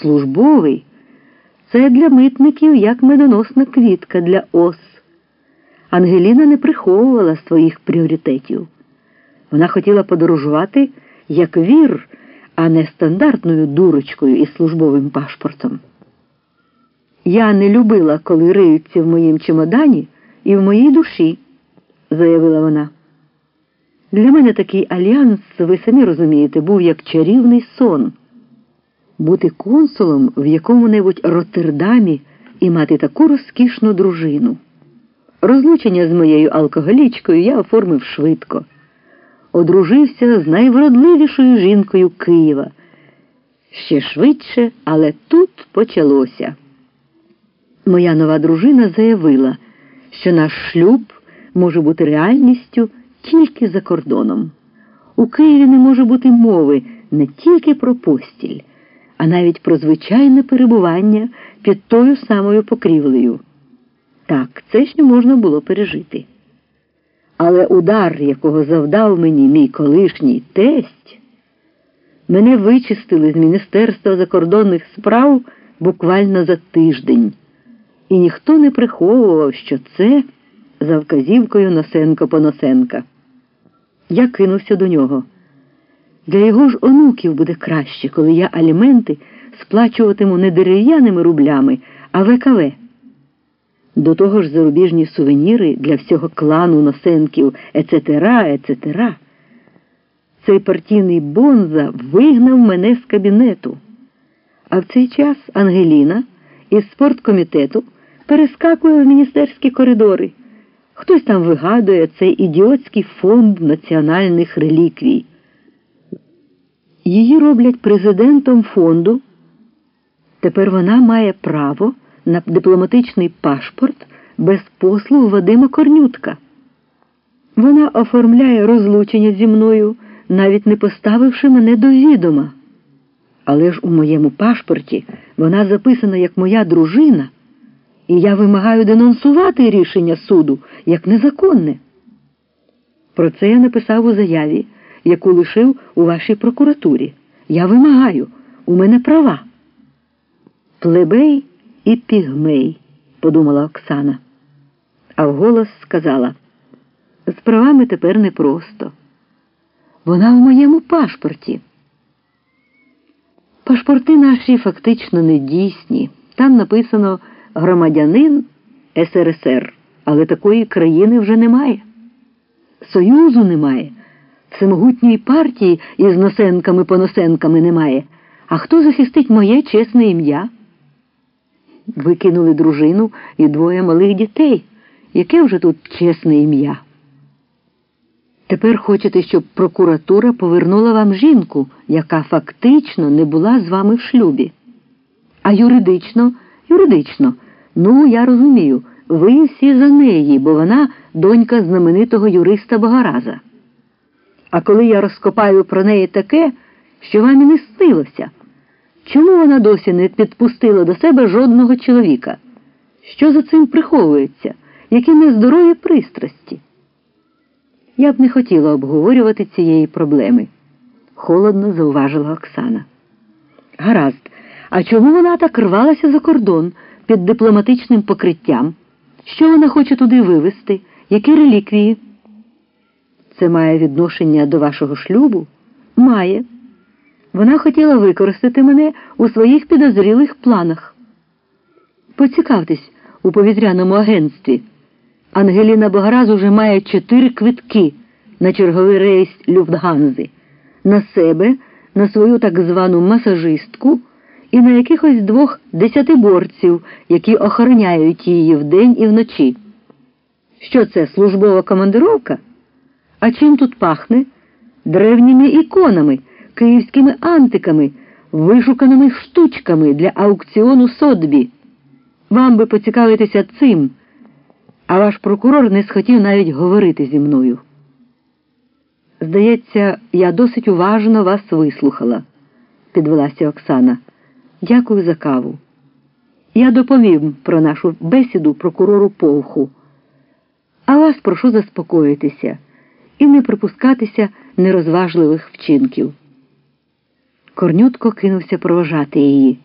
службовий це для митників як медоносна квітка для ос. Ангеліна не приховувала своїх пріоритетів. Вона хотіла подорожувати як вір, а не стандартною дурочкою із службовим пашпортом. Я не любила, коли риються в моїм чемодані і в моїй душі, заявила вона. Для мене такий альянс, ви самі розумієте, був як чарівний сон. Бути консулом в якому-небудь Роттердамі і мати таку розкішну дружину. Розлучення з моєю алкоголічкою я оформив швидко. Одружився з найвродливішою жінкою Києва. Ще швидше, але тут почалося. Моя нова дружина заявила, що наш шлюб може бути реальністю тільки за кордоном. У Києві не може бути мови не тільки про постіль, а навіть про звичайне перебування під тою самою покрівлею. Так, це ще можна було пережити. Але удар, якого завдав мені мій колишній тесть, мене вичистили з Міністерства закордонних справ буквально за тиждень, і ніхто не приховував, що це за вказівкою Носенко Поносенка. Я кинувся до нього. Для його ж онуків буде краще, коли я аліменти сплачуватиму не дерев'яними рублями, а ВКВ. До того ж зарубіжні сувеніри для всього клану Носенків, ецетера, ецетера. Цей партійний бонза вигнав мене з кабінету. А в цей час Ангеліна із спорткомітету перескакує в міністерські коридори. Хтось там вигадує цей ідіотський фонд національних реліквій. Її роблять президентом фонду. Тепер вона має право на дипломатичний пашпорт без послуг Вадима Корнютка. Вона оформляє розлучення зі мною, навіть не поставивши мене до відома. Але ж у моєму пашпорті вона записана як моя дружина, і я вимагаю денонсувати рішення суду як незаконне. Про це я написав у заяві, яку лишив у вашій прокуратурі. Я вимагаю, у мене права. Плебей і пігмей, подумала Оксана, а вголос сказала, з правами тепер непросто. Вона в моєму пашпорті. Пашпорти наші фактично не дійсні. Там написано громадянин СРСР, але такої країни вже немає. Союзу немає, всемогутньої партії із носенками-поносенками немає. А хто захистить моє чесне ім'я? Викинули дружину і двоє малих дітей. Яке вже тут чесне ім'я? Тепер хочете, щоб прокуратура повернула вам жінку, яка фактично не була з вами в шлюбі. А юридично, юридично, ну я розумію, ви всі за неї, бо вона донька знаменитого юриста Богораза. А коли я розкопаю про неї таке, що вам і не снилося. Чому вона досі не підпустила до себе жодного чоловіка? Що за цим приховується? Які нездорові пристрасті? Я б не хотіла обговорювати цієї проблеми, холодно зауважила Оксана. Гаразд, а чому вона так рвалася за кордон під дипломатичним покриттям? Що вона хоче туди вивезти? Які реліквії? Це має відношення до вашого шлюбу? Має. Вона хотіла використати мене у своїх підозрілих планах. Поцікавтесь у повітряному агентстві. Ангеліна Бограз уже має чотири квитки на черговий рейс Люфтганзи, на себе, на свою так звану масажистку і на якихось двох десятиборців, які охороняють її вдень і вночі. Що це службова командировка? А чим тут пахне? Древніми іконами київськими антиками, вишуканими штучками для аукціону Сотбі. Вам би поцікавитися цим, а ваш прокурор не схотів навіть говорити зі мною. Здається, я досить уважно вас вислухала, підвелася Оксана. Дякую за каву. Я доповім про нашу бесіду прокурору Повху. А вас прошу заспокоїтися і не припускатися нерозважливих вчинків. Корнютко кинувся провожати її.